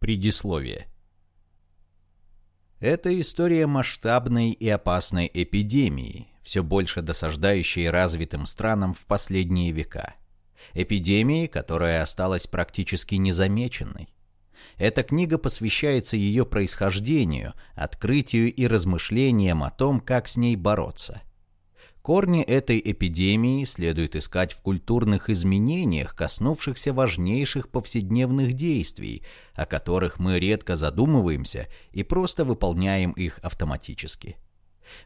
Предисловие. Это история масштабной и опасной эпидемии, все больше досаждающей развитым странам в последние века. Эпидемии, которая осталась практически незамеченной. Эта книга посвящается ее происхождению, открытию и размышлениям о том, как с ней бороться – Корни этой эпидемии следует искать в культурных изменениях, коснувшихся важнейших повседневных действий, о которых мы редко задумываемся и просто выполняем их автоматически.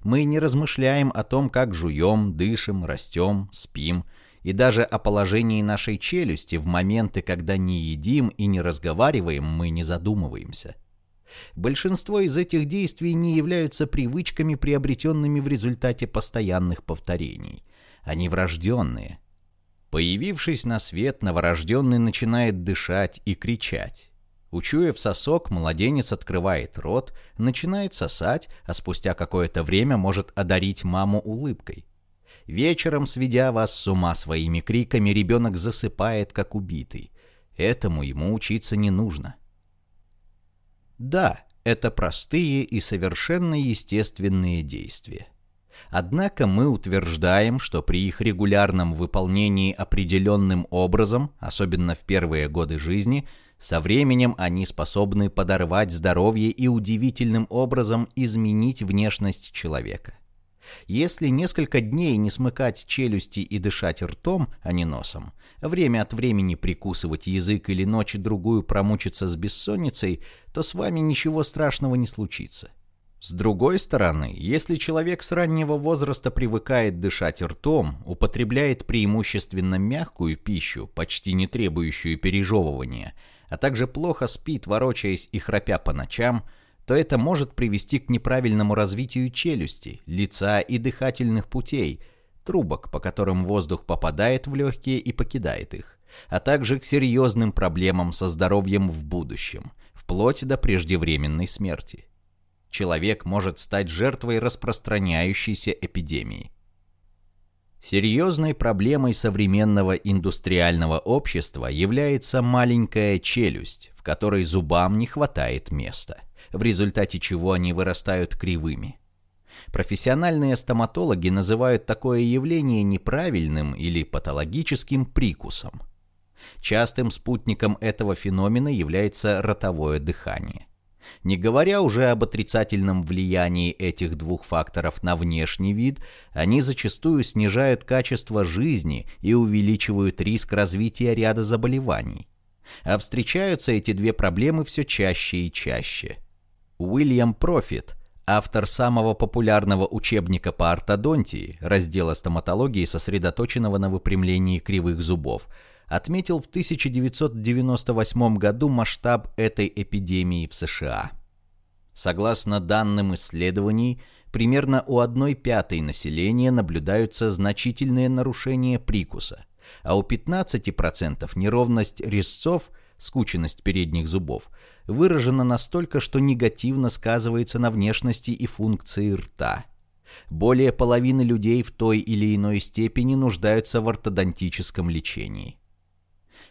Мы не размышляем о том, как жуем, дышим, растем, спим, и даже о положении нашей челюсти в моменты, когда не едим и не разговариваем, мы не задумываемся. Большинство из этих действий не являются привычками, приобретенными в результате постоянных повторений. Они врожденные. Появившись на свет, новорожденный начинает дышать и кричать. Учуяв сосок, младенец открывает рот, начинает сосать, а спустя какое-то время может одарить маму улыбкой. Вечером, сведя вас с ума своими криками, ребенок засыпает, как убитый. Этому ему учиться не нужно. Да, это простые и совершенно естественные действия. Однако мы утверждаем, что при их регулярном выполнении определенным образом, особенно в первые годы жизни, со временем они способны подорвать здоровье и удивительным образом изменить внешность человека. Если несколько дней не смыкать челюсти и дышать ртом, а не носом, время от времени прикусывать язык или ночь-другую промучиться с бессонницей, то с вами ничего страшного не случится. С другой стороны, если человек с раннего возраста привыкает дышать ртом, употребляет преимущественно мягкую пищу, почти не требующую пережевывания, а также плохо спит, ворочаясь и храпя по ночам – то это может привести к неправильному развитию челюсти, лица и дыхательных путей, трубок, по которым воздух попадает в легкие и покидает их, а также к серьезным проблемам со здоровьем в будущем, вплоть до преждевременной смерти. Человек может стать жертвой распространяющейся эпидемии. Серьезной проблемой современного индустриального общества является маленькая челюсть, в которой зубам не хватает места – в результате чего они вырастают кривыми. Профессиональные стоматологи называют такое явление неправильным или патологическим прикусом. Частым спутником этого феномена является ротовое дыхание. Не говоря уже об отрицательном влиянии этих двух факторов на внешний вид, они зачастую снижают качество жизни и увеличивают риск развития ряда заболеваний. А встречаются эти две проблемы все чаще и чаще – Уильям Профит, автор самого популярного учебника по ортодонтии, раздела стоматологии, сосредоточенного на выпрямлении кривых зубов, отметил в 1998 году масштаб этой эпидемии в США. Согласно данным исследований, примерно у одной пятой населения наблюдаются значительные нарушения прикуса, а у 15% неровность резцов – скученность передних зубов, выражена настолько, что негативно сказывается на внешности и функции рта. Более половины людей в той или иной степени нуждаются в ортодонтическом лечении.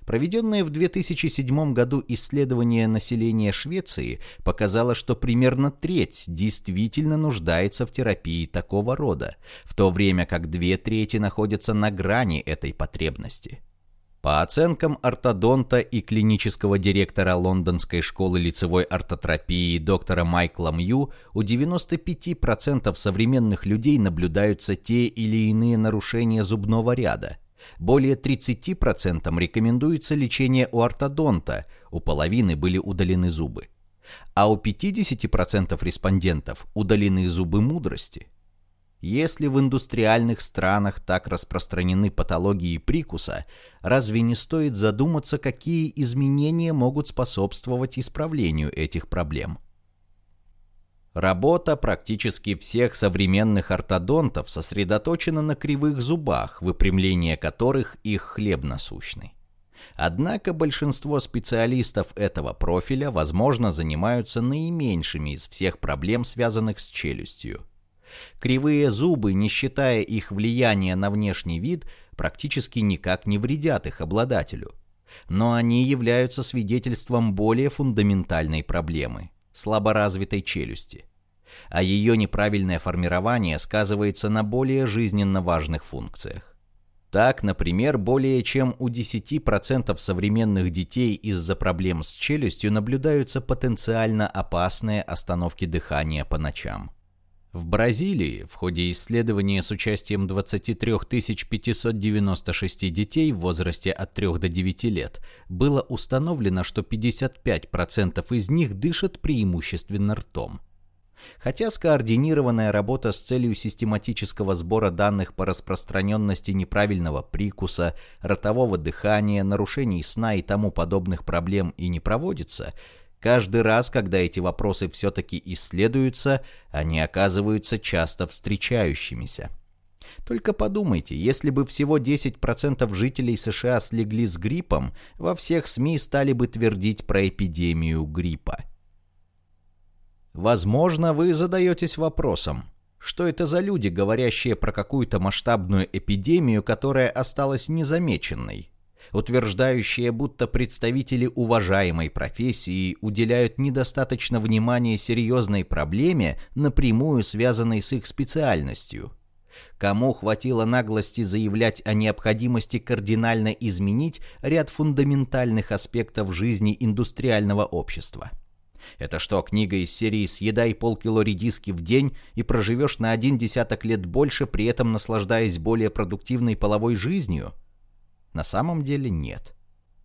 Проведенное в 2007 году исследование населения Швеции показало, что примерно треть действительно нуждается в терапии такого рода, в то время как две трети находятся на грани этой потребности. По оценкам ортодонта и клинического директора Лондонской школы лицевой ортотропии доктора Майкла Мью, у 95% современных людей наблюдаются те или иные нарушения зубного ряда. Более 30% рекомендуется лечение у ортодонта, у половины были удалены зубы. А у 50% респондентов удалены зубы мудрости. Если в индустриальных странах так распространены патологии прикуса, разве не стоит задуматься, какие изменения могут способствовать исправлению этих проблем? Работа практически всех современных ортодонтов сосредоточена на кривых зубах, выпрямление которых их хлеб насущный. Однако большинство специалистов этого профиля, возможно, занимаются наименьшими из всех проблем, связанных с челюстью – Кривые зубы, не считая их влияния на внешний вид, практически никак не вредят их обладателю. Но они являются свидетельством более фундаментальной проблемы – слаборазвитой челюсти. А ее неправильное формирование сказывается на более жизненно важных функциях. Так, например, более чем у 10% современных детей из-за проблем с челюстью наблюдаются потенциально опасные остановки дыхания по ночам. В Бразилии в ходе исследования с участием 23 596 детей в возрасте от 3 до 9 лет было установлено, что 55% из них дышат преимущественно ртом. Хотя скоординированная работа с целью систематического сбора данных по распространенности неправильного прикуса, ротового дыхания, нарушений сна и тому подобных проблем и не проводится, каждый раз, когда эти вопросы все-таки исследуются, они оказываются часто встречающимися. Только подумайте, если бы всего 10% жителей США слегли с гриппом, во всех СМИ стали бы твердить про эпидемию гриппа. Возможно, вы задаетесь вопросом, что это за люди, говорящие про какую-то масштабную эпидемию, которая осталась незамеченной, утверждающие, будто представители уважаемой профессии уделяют недостаточно внимания серьезной проблеме, напрямую связанной с их специальностью. Кому хватило наглости заявлять о необходимости кардинально изменить ряд фундаментальных аспектов жизни индустриального общества – это что, книга из серии «Съедай полкило редиски в день и проживешь на один десяток лет больше, при этом наслаждаясь более продуктивной половой жизнью?» На самом деле нет.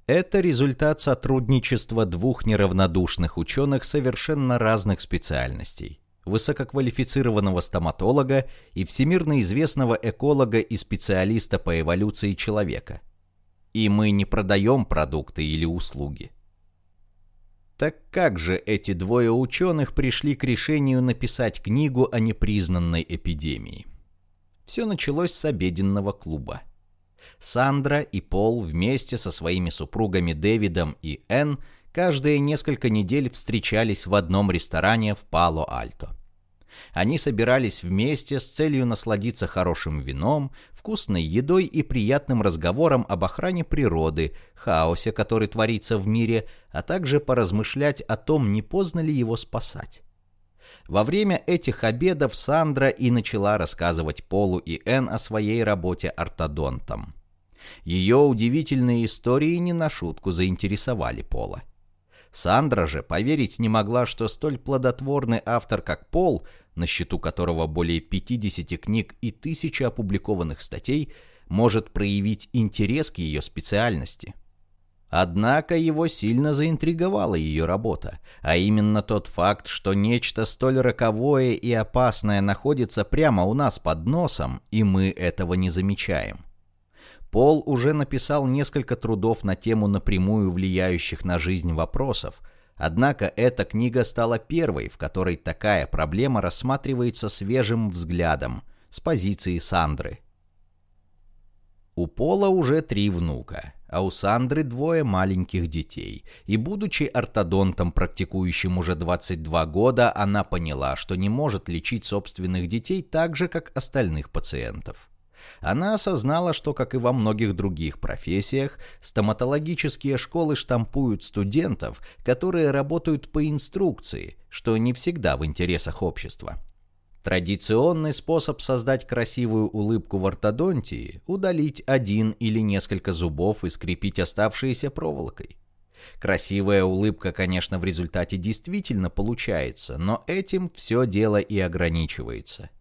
Это результат сотрудничества двух неравнодушных ученых совершенно разных специальностей. Высококвалифицированного стоматолога и всемирно известного эколога и специалиста по эволюции человека. И мы не продаем продукты или услуги. Так как же эти двое ученых пришли к решению написать книгу о непризнанной эпидемии? Все началось с обеденного клуба. Сандра и Пол вместе со своими супругами Дэвидом и Энн каждые несколько недель встречались в одном ресторане в Пало-Альто. Они собирались вместе с целью насладиться хорошим вином, вкусной едой и приятным разговором об охране природы, хаосе, который творится в мире, а также поразмышлять о том, не поздно ли его спасать. Во время этих обедов Сандра и начала рассказывать Полу и Энн о своей работе ортодонтом. Ее удивительные истории не на шутку заинтересовали Пола. Сандра же поверить не могла, что столь плодотворный автор, как Пол, на счету которого более 50 книг и тысячи опубликованных статей, может проявить интерес к ее специальности. Однако его сильно заинтриговала ее работа, а именно тот факт, что нечто столь роковое и опасное находится прямо у нас под носом, и мы этого не замечаем. Пол уже написал несколько трудов на тему напрямую влияющих на жизнь вопросов, однако эта книга стала первой, в которой такая проблема рассматривается свежим взглядом, с позиции Сандры. У Пола уже три внука, а у Сандры двое маленьких детей, и будучи ортодонтом, практикующим уже 22 года, она поняла, что не может лечить собственных детей так же, как остальных пациентов. Она осознала, что, как и во многих других профессиях, стоматологические школы штампуют студентов, которые работают по инструкции, что не всегда в интересах общества. Традиционный способ создать красивую улыбку в ортодонтии – удалить один или несколько зубов и скрепить оставшиеся проволокой. Красивая улыбка, конечно, в результате действительно получается, но этим все дело и ограничивается –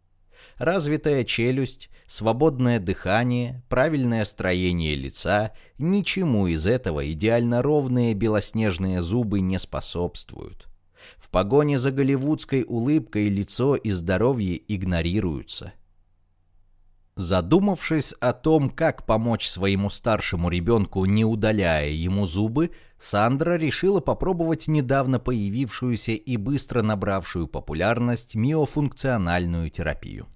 развитая челюсть, свободное дыхание, правильное строение лица, ничему из этого идеально ровные белоснежные зубы не способствуют. В погоне за голливудской улыбкой лицо и здоровье игнорируются. Задумавшись о том, как помочь своему старшему ребенку, не удаляя ему зубы, Сандра решила попробовать недавно появившуюся и быстро набравшую популярность миофункциональную терапию.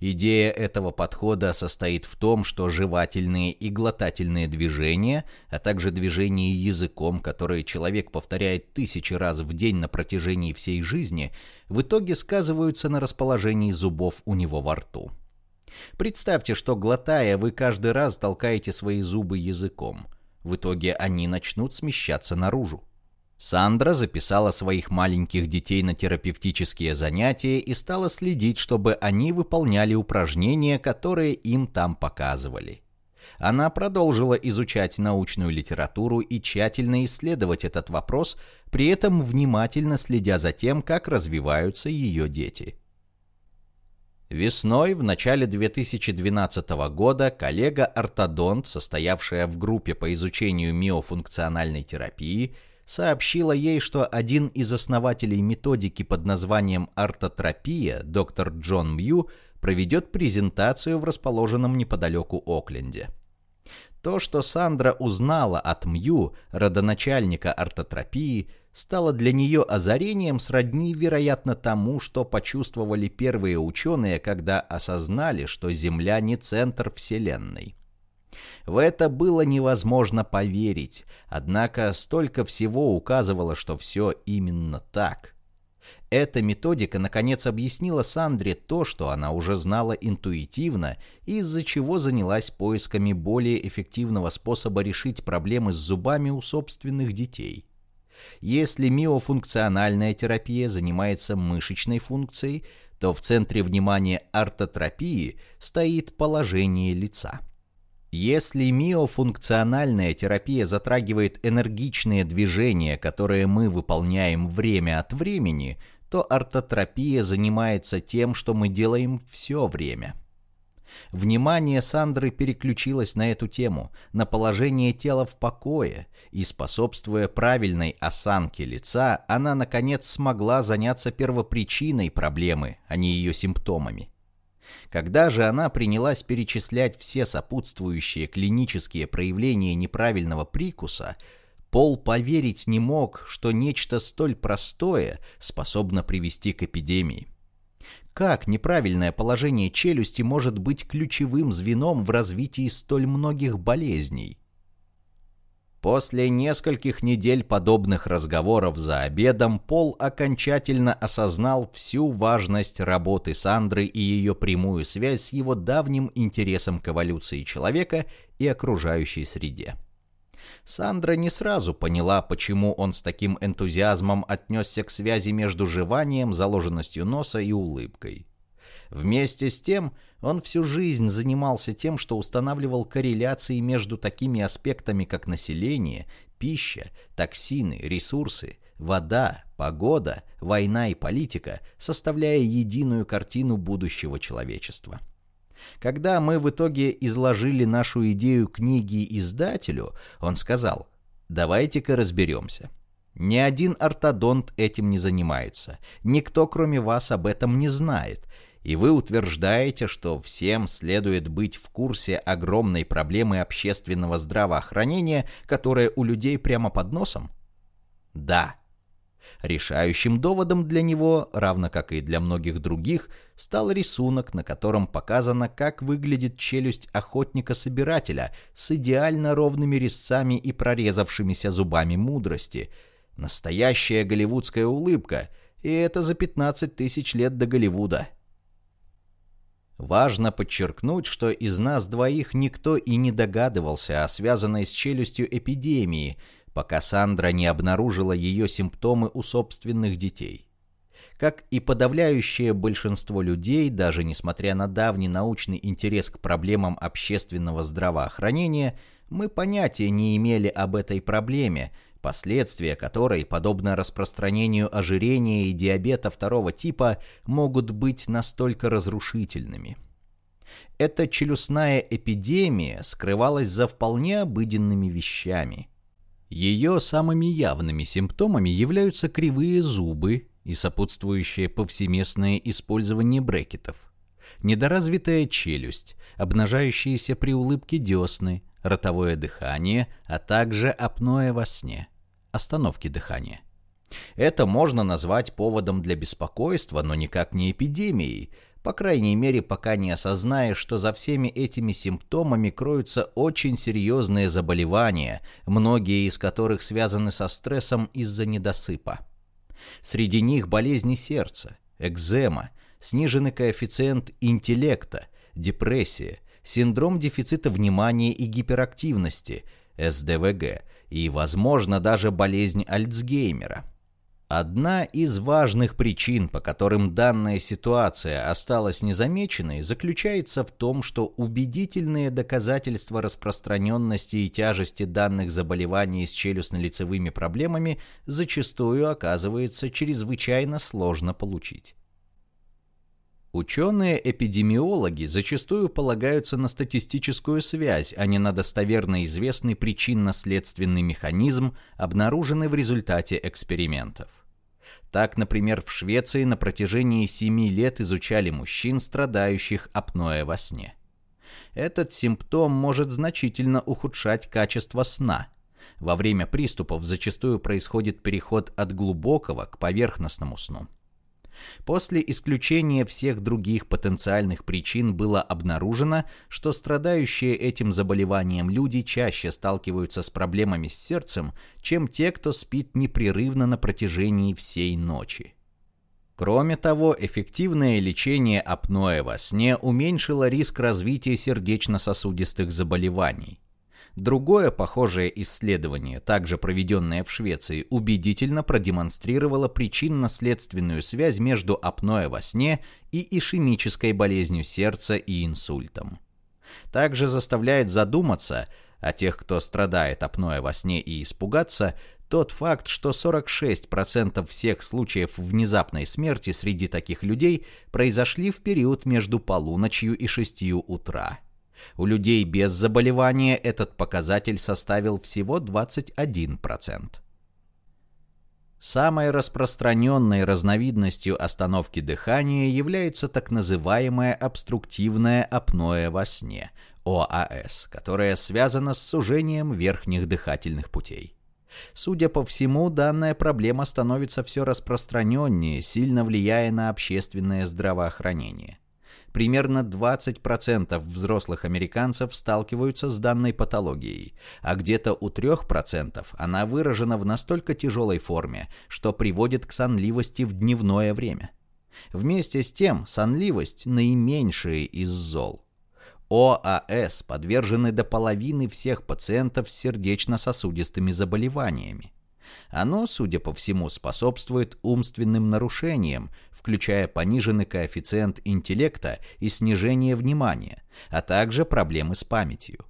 Идея этого подхода состоит в том, что жевательные и глотательные движения, а также движения языком, которые человек повторяет тысячи раз в день на протяжении всей жизни, в итоге сказываются на расположении зубов у него во рту. Представьте, что глотая, вы каждый раз толкаете свои зубы языком. В итоге они начнут смещаться наружу. Сандра записала своих маленьких детей на терапевтические занятия и стала следить, чтобы они выполняли упражнения, которые им там показывали. Она продолжила изучать научную литературу и тщательно исследовать этот вопрос, при этом внимательно следя за тем, как развиваются ее дети. Весной, в начале 2012 года, коллега-ортодонт, состоявшая в группе по изучению миофункциональной терапии, сообщила ей, что один из основателей методики под названием ортотропия, доктор Джон Мью, проведет презентацию в расположенном неподалеку Окленде. То, что Сандра узнала от Мью, родоначальника ортотропии, стало для нее озарением сродни, вероятно, тому, что почувствовали первые ученые, когда осознали, что Земля не центр Вселенной. В это было невозможно поверить, однако столько всего указывало, что все именно так. Эта методика наконец объяснила Сандре то, что она уже знала интуитивно, из-за чего занялась поисками более эффективного способа решить проблемы с зубами у собственных детей. Если миофункциональная терапия занимается мышечной функцией, то в центре внимания ортотропии стоит положение лица. Если миофункциональная терапия затрагивает энергичные движения, которые мы выполняем время от времени, то ортотропия занимается тем, что мы делаем все время. Внимание Сандры переключилось на эту тему, на положение тела в покое, и, способствуя правильной осанке лица, она, наконец, смогла заняться первопричиной проблемы, а не ее симптомами. Когда же она принялась перечислять все сопутствующие клинические проявления неправильного прикуса, Пол поверить не мог, что нечто столь простое способно привести к эпидемии. Как неправильное положение челюсти может быть ключевым звеном в развитии столь многих болезней? После нескольких недель подобных разговоров за обедом Пол окончательно осознал всю важность работы Сандры и ее прямую связь с его давним интересом к эволюции человека и окружающей среде. Сандра не сразу поняла, почему он с таким энтузиазмом отнесся к связи между жеванием, заложенностью носа и улыбкой. Вместе с тем, он всю жизнь занимался тем, что устанавливал корреляции между такими аспектами, как население, пища, токсины, ресурсы, вода, погода, война и политика, составляя единую картину будущего человечества. Когда мы в итоге изложили нашу идею книги издателю, он сказал, давайте-ка разберемся. Ни один ортодонт этим не занимается, никто кроме вас об этом не знает, и вы утверждаете, что всем следует быть в курсе огромной проблемы общественного здравоохранения, которая у людей прямо под носом? Да. Решающим доводом для него, равно как и для многих других, стал рисунок, на котором показано, как выглядит челюсть охотника-собирателя с идеально ровными резцами и прорезавшимися зубами мудрости. Настоящая голливудская улыбка, и это за 15 тысяч лет до Голливуда. Важно подчеркнуть, что из нас двоих никто и не догадывался о связанной с челюстью эпидемии, пока Сандра не обнаружила ее симптомы у собственных детей. Как и подавляющее большинство людей, даже несмотря на давний научный интерес к проблемам общественного здравоохранения, мы понятия не имели об этой проблеме, последствия которой, подобно распространению ожирения и диабета второго типа, могут быть настолько разрушительными. Эта челюстная эпидемия скрывалась за вполне обыденными вещами. Ее самыми явными симптомами являются кривые зубы и сопутствующее повсеместное использование брекетов, недоразвитая челюсть, обнажающиеся при улыбке десны, ротовое дыхание, а также апноэ во сне, остановки дыхания. Это можно назвать поводом для беспокойства, но никак не эпидемией, по крайней мере, пока не осознаешь, что за всеми этими симптомами кроются очень серьезные заболевания, многие из которых связаны со стрессом из-за недосыпа. Среди них болезни сердца, экзема, сниженный коэффициент интеллекта, депрессия – синдром дефицита внимания и гиперактивности, СДВГ и, возможно, даже болезнь Альцгеймера. Одна из важных причин, по которым данная ситуация осталась незамеченной, заключается в том, что убедительные доказательства распространенности и тяжести данных заболеваний с челюстно-лицевыми проблемами зачастую оказывается чрезвычайно сложно получить. Ученые-эпидемиологи зачастую полагаются на статистическую связь, а не на достоверно известный причинно-следственный механизм, обнаруженный в результате экспериментов. Так, например, в Швеции на протяжении 7 лет изучали мужчин, страдающих апноэ во сне. Этот симптом может значительно ухудшать качество сна. Во время приступов зачастую происходит переход от глубокого к поверхностному сну. После исключения всех других потенциальных причин было обнаружено, что страдающие этим заболеванием люди чаще сталкиваются с проблемами с сердцем, чем те, кто спит непрерывно на протяжении всей ночи. Кроме того, эффективное лечение апноэ во сне уменьшило риск развития сердечно-сосудистых заболеваний. Другое похожее исследование, также проведенное в Швеции, убедительно продемонстрировало причинно-следственную связь между апноэ во сне и ишемической болезнью сердца и инсультом. Также заставляет задуматься о тех, кто страдает апноэ во сне и испугаться, тот факт, что 46% всех случаев внезапной смерти среди таких людей произошли в период между полуночью и 6 утра. У людей без заболевания этот показатель составил всего 21%. Самой распространенной разновидностью остановки дыхания является так называемое обструктивное апноэ во сне, ОАС, которое связано с сужением верхних дыхательных путей. Судя по всему, данная проблема становится все распространеннее, сильно влияя на общественное здравоохранение примерно 20% взрослых американцев сталкиваются с данной патологией, а где-то у 3% она выражена в настолько тяжелой форме, что приводит к сонливости в дневное время. Вместе с тем, сонливость – наименьшее из зол. ОАС подвержены до половины всех пациентов с сердечно-сосудистыми заболеваниями. Оно, судя по всему, способствует умственным нарушениям, включая пониженный коэффициент интеллекта и снижение внимания, а также проблемы с памятью.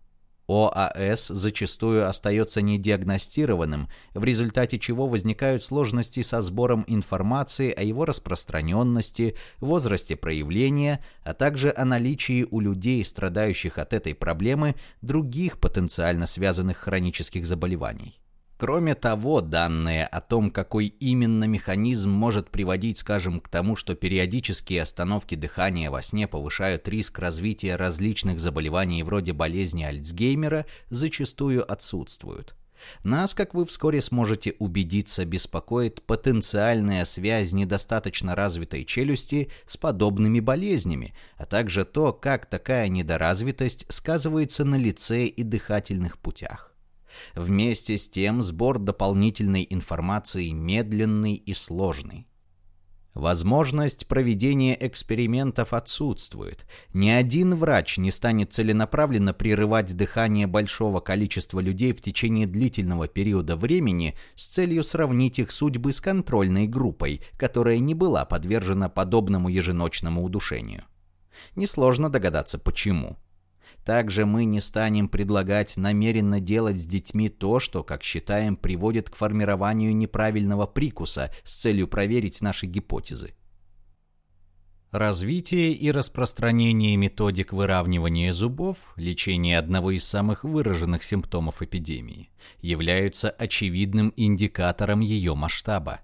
ОАС зачастую остается недиагностированным, в результате чего возникают сложности со сбором информации о его распространенности, возрасте проявления, а также о наличии у людей, страдающих от этой проблемы, других потенциально связанных хронических заболеваний. Кроме того, данные о том, какой именно механизм может приводить, скажем, к тому, что периодические остановки дыхания во сне повышают риск развития различных заболеваний вроде болезни Альцгеймера, зачастую отсутствуют. Нас, как вы вскоре сможете убедиться, беспокоит потенциальная связь недостаточно развитой челюсти с подобными болезнями, а также то, как такая недоразвитость сказывается на лице и дыхательных путях. Вместе с тем сбор дополнительной информации медленный и сложный. Возможность проведения экспериментов отсутствует. Ни один врач не станет целенаправленно прерывать дыхание большого количества людей в течение длительного периода времени с целью сравнить их судьбы с контрольной группой, которая не была подвержена подобному еженочному удушению. Несложно догадаться, почему. Также мы не станем предлагать намеренно делать с детьми то, что, как считаем, приводит к формированию неправильного прикуса с целью проверить наши гипотезы. Развитие и распространение методик выравнивания зубов, лечение одного из самых выраженных симптомов эпидемии, являются очевидным индикатором ее масштаба.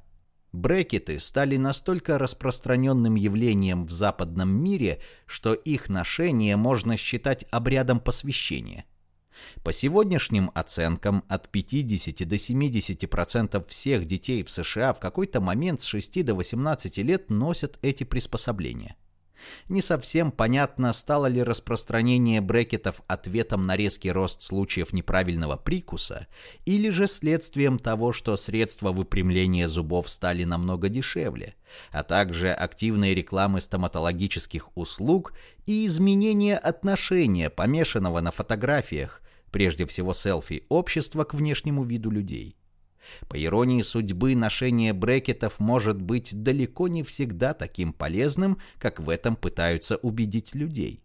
Брекеты стали настолько распространенным явлением в западном мире, что их ношение можно считать обрядом посвящения. По сегодняшним оценкам, от 50 до 70% всех детей в США в какой-то момент с 6 до 18 лет носят эти приспособления – не совсем понятно, стало ли распространение брекетов ответом на резкий рост случаев неправильного прикуса, или же следствием того, что средства выпрямления зубов стали намного дешевле, а также активной рекламы стоматологических услуг и изменения отношения, помешанного на фотографиях, прежде всего селфи, общества к внешнему виду людей. По иронии судьбы, ношение брекетов может быть далеко не всегда таким полезным, как в этом пытаются убедить людей.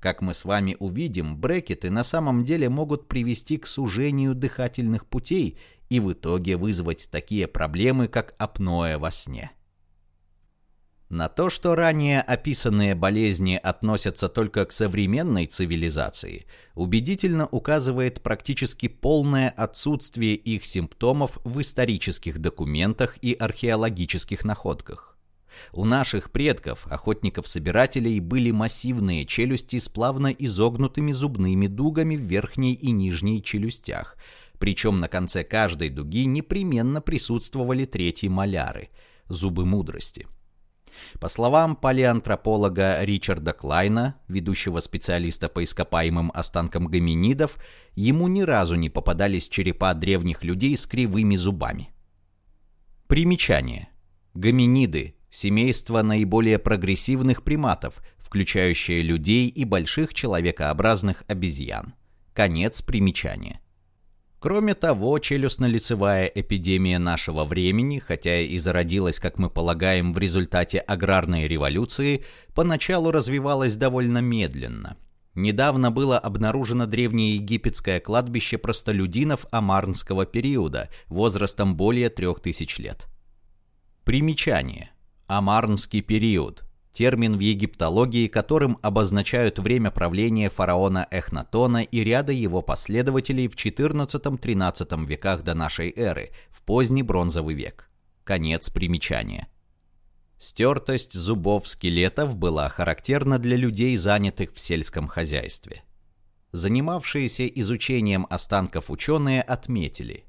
Как мы с вами увидим, брекеты на самом деле могут привести к сужению дыхательных путей и в итоге вызвать такие проблемы, как апноэ во сне. На то, что ранее описанные болезни относятся только к современной цивилизации, убедительно указывает практически полное отсутствие их симптомов в исторических документах и археологических находках. У наших предков, охотников-собирателей, были массивные челюсти с плавно изогнутыми зубными дугами в верхней и нижней челюстях, причем на конце каждой дуги непременно присутствовали третьи маляры – зубы мудрости – по словам палеантрополога Ричарда Клайна, ведущего специалиста по ископаемым останкам гоминидов, ему ни разу не попадались черепа древних людей с кривыми зубами. Примечание. Гоминиды – семейство наиболее прогрессивных приматов, включающее людей и больших человекообразных обезьян. Конец примечания. Кроме того, челюстно-лицевая эпидемия нашего времени, хотя и зародилась, как мы полагаем, в результате аграрной революции, поначалу развивалась довольно медленно. Недавно было обнаружено древнее египетское кладбище простолюдинов амарнского периода, возрастом более трех тысяч лет. Примечание. Амарнский период термин в египтологии, которым обозначают время правления фараона Эхнатона и ряда его последователей в XIV-XIII веках до нашей эры, в поздний бронзовый век. Конец примечания. Стертость зубов скелетов была характерна для людей, занятых в сельском хозяйстве. Занимавшиеся изучением останков ученые отметили,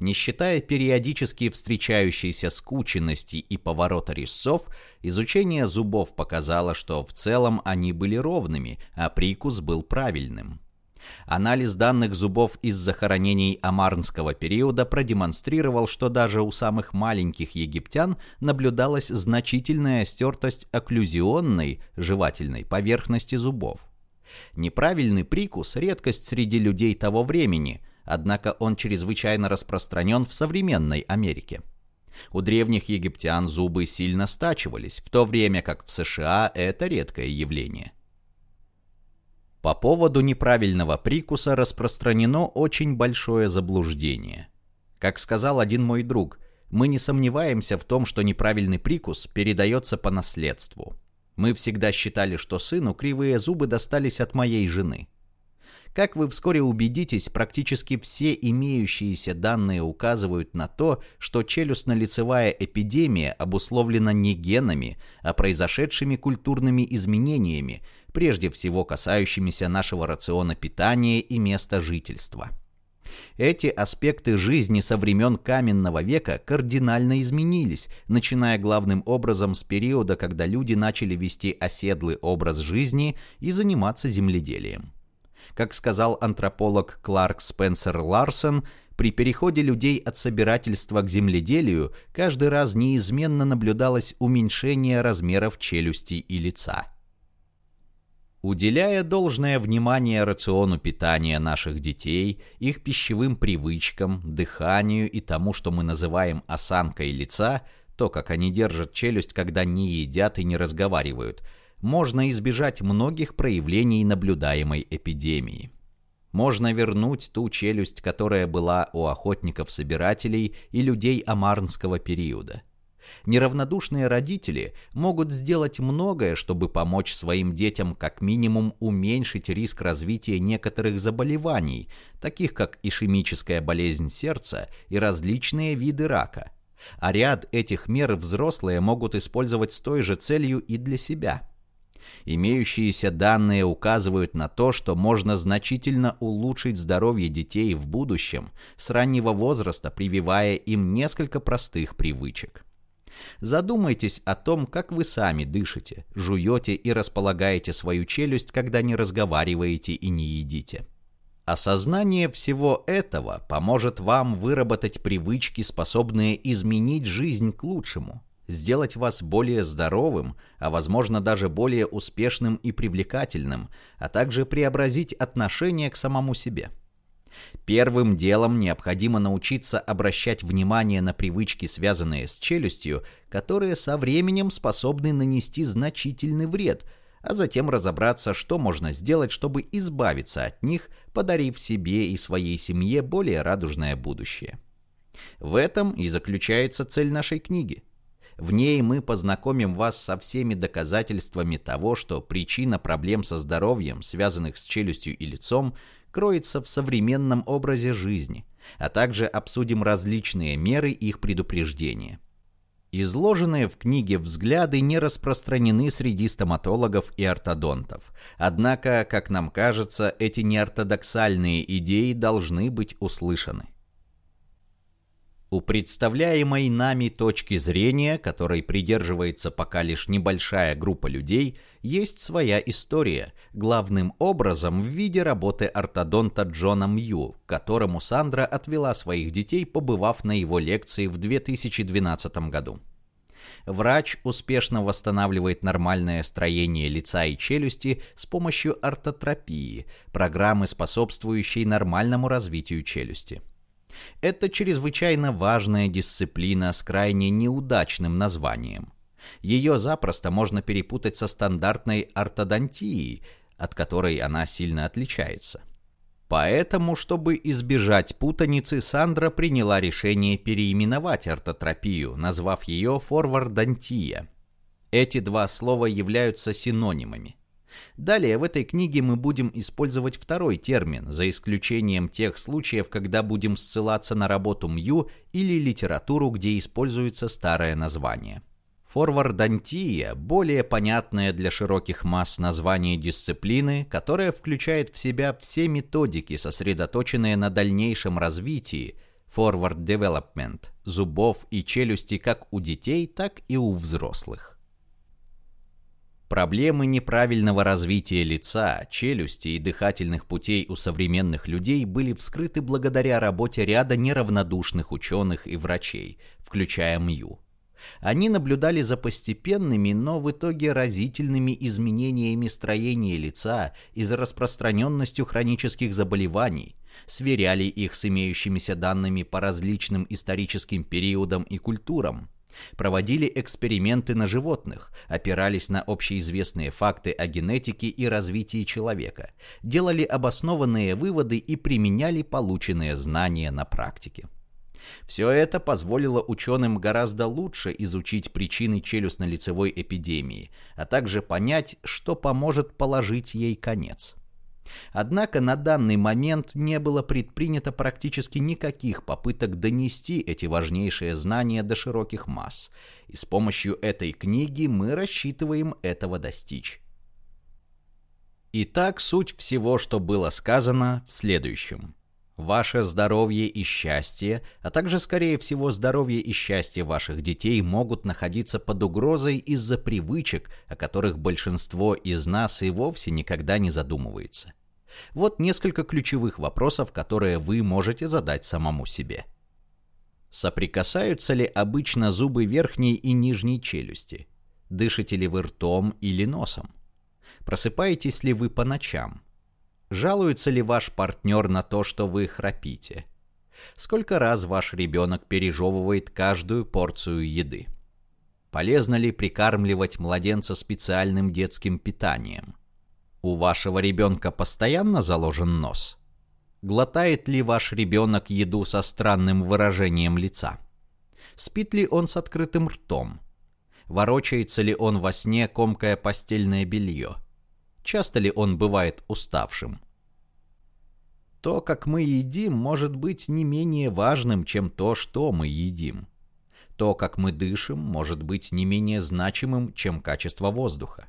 не считая периодически встречающейся скученности и поворота резцов, изучение зубов показало, что в целом они были ровными, а прикус был правильным. Анализ данных зубов из захоронений Амарнского периода продемонстрировал, что даже у самых маленьких египтян наблюдалась значительная стертость окклюзионной, жевательной поверхности зубов. Неправильный прикус – редкость среди людей того времени – однако он чрезвычайно распространен в современной Америке. У древних египтян зубы сильно стачивались, в то время как в США это редкое явление. По поводу неправильного прикуса распространено очень большое заблуждение. Как сказал один мой друг, мы не сомневаемся в том, что неправильный прикус передается по наследству. Мы всегда считали, что сыну кривые зубы достались от моей жены. Как вы вскоре убедитесь, практически все имеющиеся данные указывают на то, что челюстно-лицевая эпидемия обусловлена не генами, а произошедшими культурными изменениями, прежде всего касающимися нашего рациона питания и места жительства. Эти аспекты жизни со времен каменного века кардинально изменились, начиная главным образом с периода, когда люди начали вести оседлый образ жизни и заниматься земледелием. Как сказал антрополог Кларк Спенсер Ларсон, при переходе людей от собирательства к земледелию каждый раз неизменно наблюдалось уменьшение размеров челюсти и лица. Уделяя должное внимание рациону питания наших детей, их пищевым привычкам, дыханию и тому, что мы называем осанкой лица, то, как они держат челюсть, когда не едят и не разговаривают – можно избежать многих проявлений наблюдаемой эпидемии. Можно вернуть ту челюсть, которая была у охотников-собирателей и людей амарнского периода. Неравнодушные родители могут сделать многое, чтобы помочь своим детям как минимум уменьшить риск развития некоторых заболеваний, таких как ишемическая болезнь сердца и различные виды рака. А ряд этих мер взрослые могут использовать с той же целью и для себя – Имеющиеся данные указывают на то, что можно значительно улучшить здоровье детей в будущем с раннего возраста, прививая им несколько простых привычек. Задумайтесь о том, как вы сами дышите, жуете и располагаете свою челюсть, когда не разговариваете и не едите. Осознание всего этого поможет вам выработать привычки, способные изменить жизнь к лучшему – сделать вас более здоровым, а возможно даже более успешным и привлекательным, а также преобразить отношение к самому себе. Первым делом необходимо научиться обращать внимание на привычки, связанные с челюстью, которые со временем способны нанести значительный вред, а затем разобраться, что можно сделать, чтобы избавиться от них, подарив себе и своей семье более радужное будущее. В этом и заключается цель нашей книги. В ней мы познакомим вас со всеми доказательствами того, что причина проблем со здоровьем, связанных с челюстью и лицом, кроется в современном образе жизни, а также обсудим различные меры их предупреждения. Изложенные в книге взгляды не распространены среди стоматологов и ортодонтов. Однако, как нам кажется, эти неортодоксальные идеи должны быть услышаны. У представляемой нами точки зрения, которой придерживается пока лишь небольшая группа людей, есть своя история, главным образом в виде работы ортодонта Джона Мью, которому Сандра отвела своих детей, побывав на его лекции в 2012 году. Врач успешно восстанавливает нормальное строение лица и челюсти с помощью ортотропии, программы, способствующей нормальному развитию челюсти. Это чрезвычайно важная дисциплина с крайне неудачным названием. Ее запросто можно перепутать со стандартной ортодонтией, от которой она сильно отличается. Поэтому, чтобы избежать путаницы, Сандра приняла решение переименовать ортотропию, назвав ее форвардонтия. Эти два слова являются синонимами. Далее в этой книге мы будем использовать второй термин, за исключением тех случаев, когда будем ссылаться на работу Мью или литературу, где используется старое название. Форвардантия – более понятное для широких масс название дисциплины, которая включает в себя все методики, сосредоточенные на дальнейшем развитии, forward development, зубов и челюсти как у детей, так и у взрослых. Проблемы неправильного развития лица, челюсти и дыхательных путей у современных людей были вскрыты благодаря работе ряда неравнодушных ученых и врачей, включая Мью. Они наблюдали за постепенными, но в итоге разительными изменениями строения лица и за распространенностью хронических заболеваний, сверяли их с имеющимися данными по различным историческим периодам и культурам, Проводили эксперименты на животных, опирались на общеизвестные факты о генетике и развитии человека, делали обоснованные выводы и применяли полученные знания на практике. Все это позволило ученым гораздо лучше изучить причины челюстно-лицевой эпидемии, а также понять, что поможет положить ей конец. Однако на данный момент не было предпринято практически никаких попыток донести эти важнейшие знания до широких масс, и с помощью этой книги мы рассчитываем этого достичь. Итак, суть всего, что было сказано, в следующем. Ваше здоровье и счастье, а также, скорее всего, здоровье и счастье ваших детей могут находиться под угрозой из-за привычек, о которых большинство из нас и вовсе никогда не задумывается. Вот несколько ключевых вопросов, которые вы можете задать самому себе. Соприкасаются ли обычно зубы верхней и нижней челюсти? Дышите ли вы ртом или носом? Просыпаетесь ли вы по ночам? Жалуется ли ваш партнер на то, что вы храпите? Сколько раз ваш ребенок пережевывает каждую порцию еды? Полезно ли прикармливать младенца специальным детским питанием? У вашего ребенка постоянно заложен нос? Глотает ли ваш ребенок еду со странным выражением лица? Спит ли он с открытым ртом? Ворочается ли он во сне, комкая постельное белье? Часто ли он бывает уставшим? То, как мы едим, может быть не менее важным, чем то, что мы едим. То, как мы дышим, может быть не менее значимым, чем качество воздуха.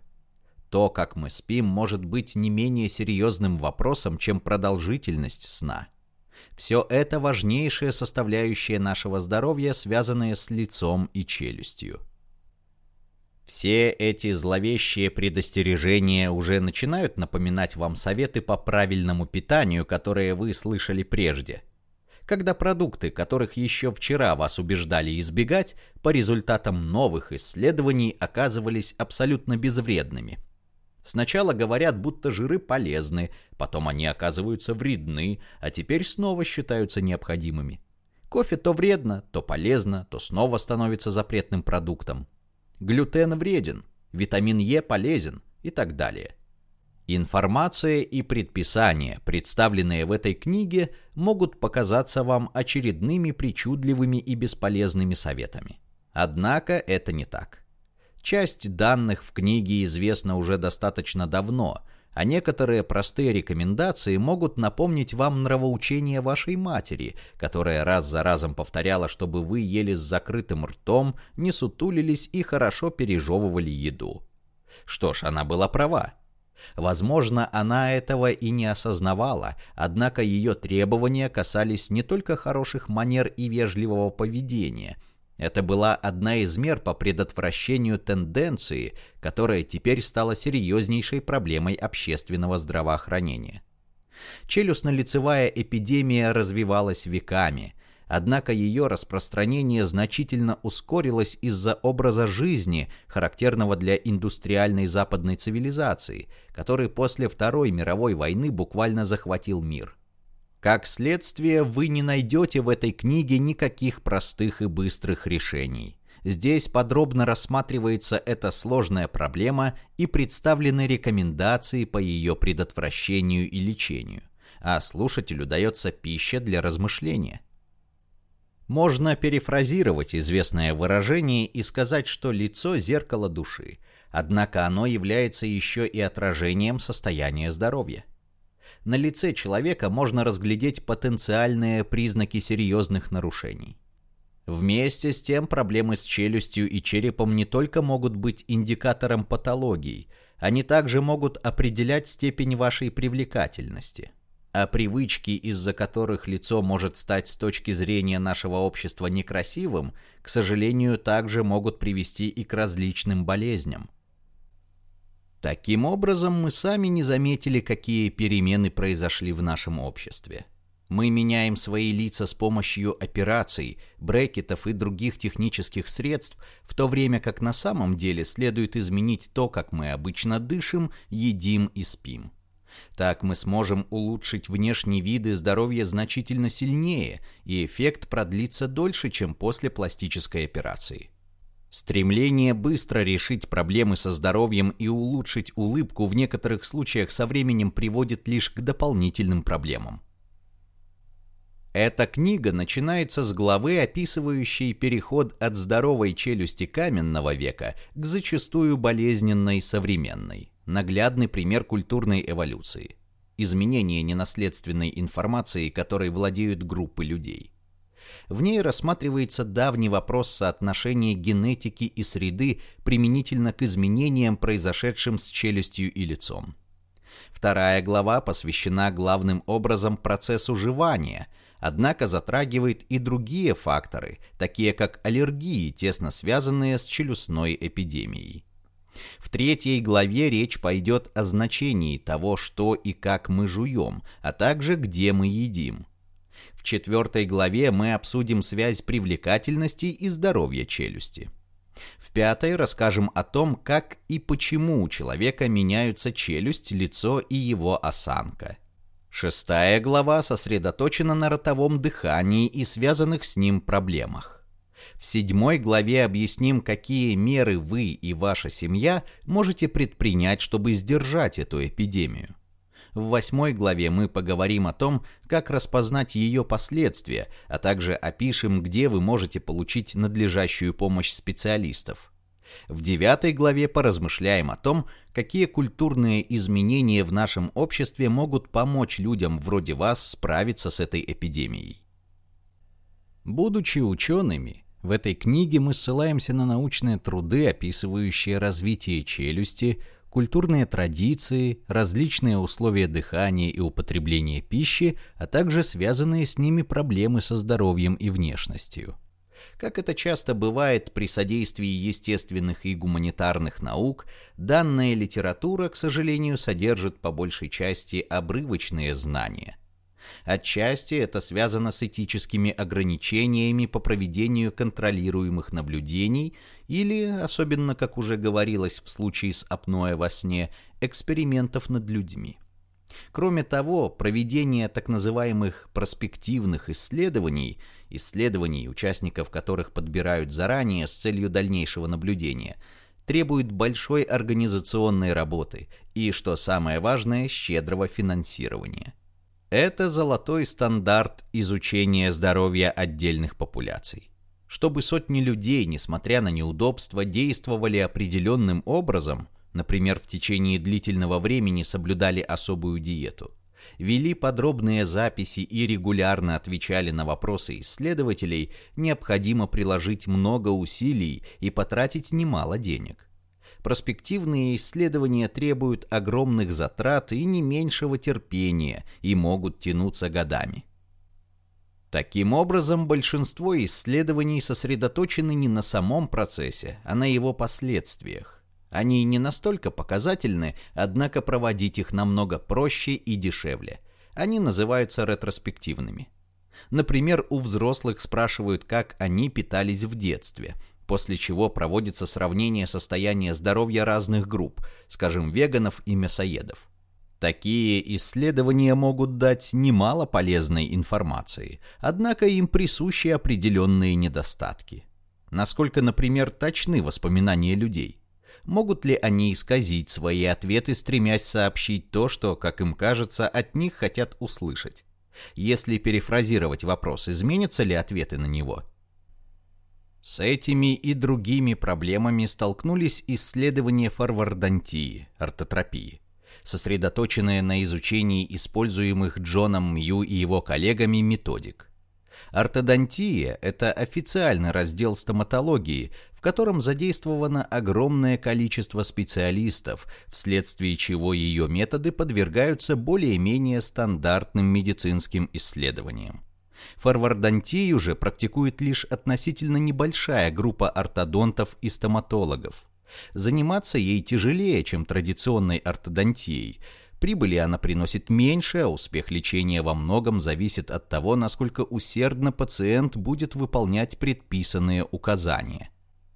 То, как мы спим, может быть не менее серьезным вопросом, чем продолжительность сна. Все это важнейшие составляющие нашего здоровья, связанные с лицом и челюстью. Все эти зловещие предостережения уже начинают напоминать вам советы по правильному питанию, которые вы слышали прежде. Когда продукты, которых еще вчера вас убеждали избегать, по результатам новых исследований оказывались абсолютно безвредными – Сначала говорят, будто жиры полезны, потом они оказываются вредны, а теперь снова считаются необходимыми. Кофе то вредно, то полезно, то снова становится запретным продуктом. Глютен вреден, витамин Е полезен и так далее. Информация и предписания, представленные в этой книге, могут показаться вам очередными причудливыми и бесполезными советами. Однако это не так. Часть данных в книге известна уже достаточно давно, а некоторые простые рекомендации могут напомнить вам нравоучение вашей матери, которая раз за разом повторяла, чтобы вы ели с закрытым ртом, не сутулились и хорошо пережевывали еду. Что ж, она была права. Возможно, она этого и не осознавала, однако ее требования касались не только хороших манер и вежливого поведения – это была одна из мер по предотвращению тенденции, которая теперь стала серьезнейшей проблемой общественного здравоохранения. Челюстно-лицевая эпидемия развивалась веками, однако ее распространение значительно ускорилось из-за образа жизни, характерного для индустриальной западной цивилизации, который после Второй мировой войны буквально захватил мир – как следствие, вы не найдете в этой книге никаких простых и быстрых решений. Здесь подробно рассматривается эта сложная проблема и представлены рекомендации по ее предотвращению и лечению, а слушателю дается пища для размышления. Можно перефразировать известное выражение и сказать, что лицо – зеркало души, однако оно является еще и отражением состояния здоровья на лице человека можно разглядеть потенциальные признаки серьезных нарушений. Вместе с тем проблемы с челюстью и черепом не только могут быть индикатором патологии, они также могут определять степень вашей привлекательности. А привычки, из-за которых лицо может стать с точки зрения нашего общества некрасивым, к сожалению, также могут привести и к различным болезням. Таким образом, мы сами не заметили, какие перемены произошли в нашем обществе. Мы меняем свои лица с помощью операций, брекетов и других технических средств, в то время как на самом деле следует изменить то, как мы обычно дышим, едим и спим. Так мы сможем улучшить внешний вид и здоровье значительно сильнее, и эффект продлится дольше, чем после пластической операции. Стремление быстро решить проблемы со здоровьем и улучшить улыбку в некоторых случаях со временем приводит лишь к дополнительным проблемам. Эта книга начинается с главы, описывающей переход от здоровой челюсти каменного века к зачастую болезненной современной. Наглядный пример культурной эволюции. Изменение ненаследственной информации, которой владеют группы людей. В ней рассматривается давний вопрос соотношения генетики и среды применительно к изменениям, произошедшим с челюстью и лицом. Вторая глава посвящена главным образом процессу жевания, однако затрагивает и другие факторы, такие как аллергии, тесно связанные с челюстной эпидемией. В третьей главе речь пойдет о значении того, что и как мы жуем, а также где мы едим. В четвертой главе мы обсудим связь привлекательности и здоровья челюсти. В пятой расскажем о том, как и почему у человека меняются челюсть, лицо и его осанка. Шестая глава сосредоточена на ротовом дыхании и связанных с ним проблемах. В седьмой главе объясним, какие меры вы и ваша семья можете предпринять, чтобы сдержать эту эпидемию. В восьмой главе мы поговорим о том, как распознать ее последствия, а также опишем, где вы можете получить надлежащую помощь специалистов. В девятой главе поразмышляем о том, какие культурные изменения в нашем обществе могут помочь людям вроде вас справиться с этой эпидемией. Будучи учеными, в этой книге мы ссылаемся на научные труды, описывающие развитие челюсти, культурные традиции, различные условия дыхания и употребления пищи, а также связанные с ними проблемы со здоровьем и внешностью. Как это часто бывает при содействии естественных и гуманитарных наук, данная литература, к сожалению, содержит по большей части обрывочные знания. Отчасти это связано с этическими ограничениями по проведению контролируемых наблюдений или, особенно, как уже говорилось в случае с апноэ во сне, экспериментов над людьми. Кроме того, проведение так называемых проспективных исследований, исследований, участников которых подбирают заранее с целью дальнейшего наблюдения, требует большой организационной работы и, что самое важное, щедрого финансирования. Это золотой стандарт изучения здоровья отдельных популяций. Чтобы сотни людей, несмотря на неудобства, действовали определенным образом, например, в течение длительного времени соблюдали особую диету, вели подробные записи и регулярно отвечали на вопросы исследователей, необходимо приложить много усилий и потратить немало денег проспективные исследования требуют огромных затрат и не меньшего терпения и могут тянуться годами. Таким образом, большинство исследований сосредоточены не на самом процессе, а на его последствиях. Они не настолько показательны, однако проводить их намного проще и дешевле. Они называются ретроспективными. Например, у взрослых спрашивают, как они питались в детстве – после чего проводится сравнение состояния здоровья разных групп, скажем, веганов и мясоедов. Такие исследования могут дать немало полезной информации, однако им присущи определенные недостатки. Насколько, например, точны воспоминания людей? Могут ли они исказить свои ответы, стремясь сообщить то, что, как им кажется, от них хотят услышать? Если перефразировать вопрос, изменятся ли ответы на него? С этими и другими проблемами столкнулись исследования форвардантии, ортотропии, сосредоточенные на изучении используемых Джоном Мью и его коллегами методик. Ортодонтия – это официальный раздел стоматологии, в котором задействовано огромное количество специалистов, вследствие чего ее методы подвергаются более-менее стандартным медицинским исследованиям. Форвардонтию же практикует лишь относительно небольшая группа ортодонтов и стоматологов. Заниматься ей тяжелее, чем традиционной ортодонтией. Прибыли она приносит меньше, а успех лечения во многом зависит от того, насколько усердно пациент будет выполнять предписанные указания.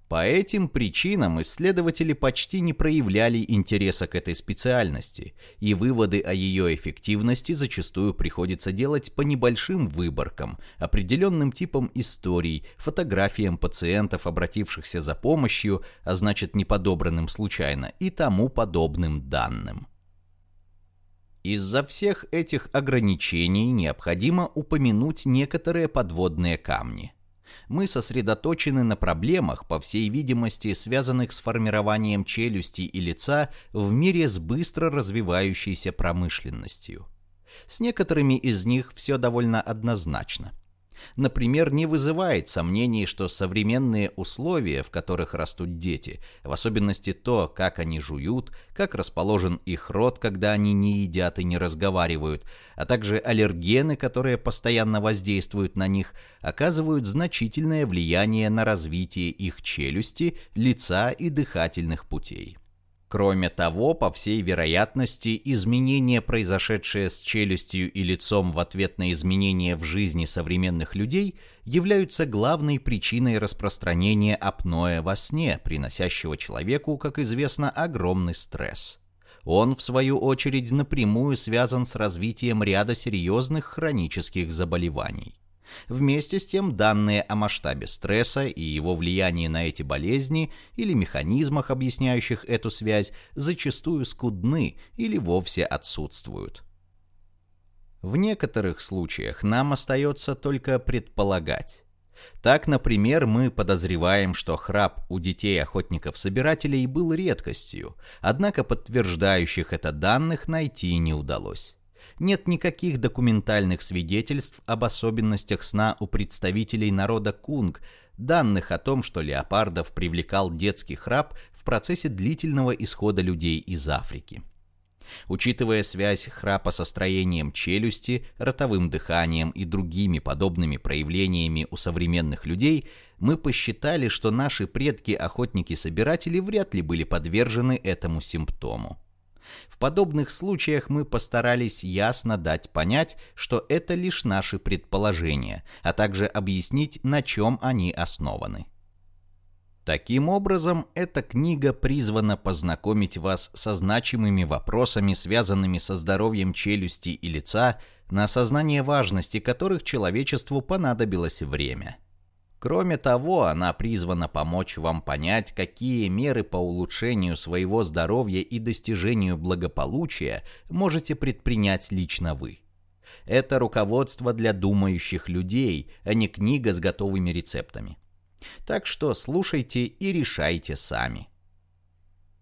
По этим причинам исследователи почти не проявляли интереса к этой специальности, и выводы о ее эффективности зачастую приходится делать по небольшим выборкам, определенным типам историй, фотографиям пациентов, обратившихся за помощью, а значит не подобранным случайно, и тому подобным данным. Из-за всех этих ограничений необходимо упомянуть некоторые подводные камни мы сосредоточены на проблемах, по всей видимости, связанных с формированием челюсти и лица в мире с быстро развивающейся промышленностью. С некоторыми из них все довольно однозначно – Например, не вызывает сомнений, что современные условия, в которых растут дети, в особенности то, как они жуют, как расположен их рот, когда они не едят и не разговаривают, а также аллергены, которые постоянно воздействуют на них, оказывают значительное влияние на развитие их челюсти, лица и дыхательных путей. Кроме того, по всей вероятности, изменения, произошедшие с челюстью и лицом в ответ на изменения в жизни современных людей, являются главной причиной распространения апноэ во сне, приносящего человеку, как известно, огромный стресс. Он, в свою очередь, напрямую связан с развитием ряда серьезных хронических заболеваний. Вместе с тем, данные о масштабе стресса и его влиянии на эти болезни или механизмах, объясняющих эту связь, зачастую скудны или вовсе отсутствуют. В некоторых случаях нам остается только предполагать. Так, например, мы подозреваем, что храп у детей-охотников-собирателей был редкостью, однако подтверждающих это данных найти не удалось нет никаких документальных свидетельств об особенностях сна у представителей народа кунг, данных о том, что леопардов привлекал детский храп в процессе длительного исхода людей из Африки. Учитывая связь храпа со строением челюсти, ротовым дыханием и другими подобными проявлениями у современных людей, мы посчитали, что наши предки-охотники-собиратели вряд ли были подвержены этому симптому. В подобных случаях мы постарались ясно дать понять, что это лишь наши предположения, а также объяснить, на чем они основаны. Таким образом, эта книга призвана познакомить вас со значимыми вопросами, связанными со здоровьем челюсти и лица, на осознание важности которых человечеству понадобилось время – Кроме того, она призвана помочь вам понять, какие меры по улучшению своего здоровья и достижению благополучия можете предпринять лично вы. Это руководство для думающих людей, а не книга с готовыми рецептами. Так что слушайте и решайте сами.